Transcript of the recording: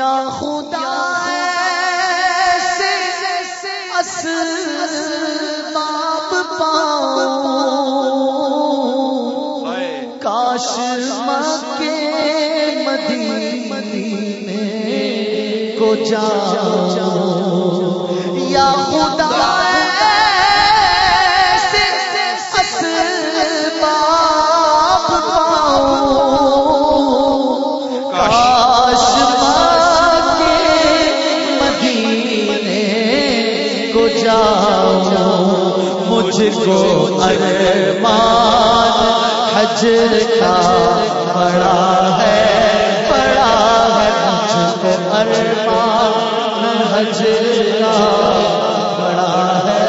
یا خدا اسباب پاؤں۔ کاش مکے مدینے کو جا کو جاؤں مجھ کو ارمان حج کا بڑا ہے بڑا ہے مجھ کو ارمان حج کا بڑا ہے۔